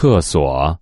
厕所。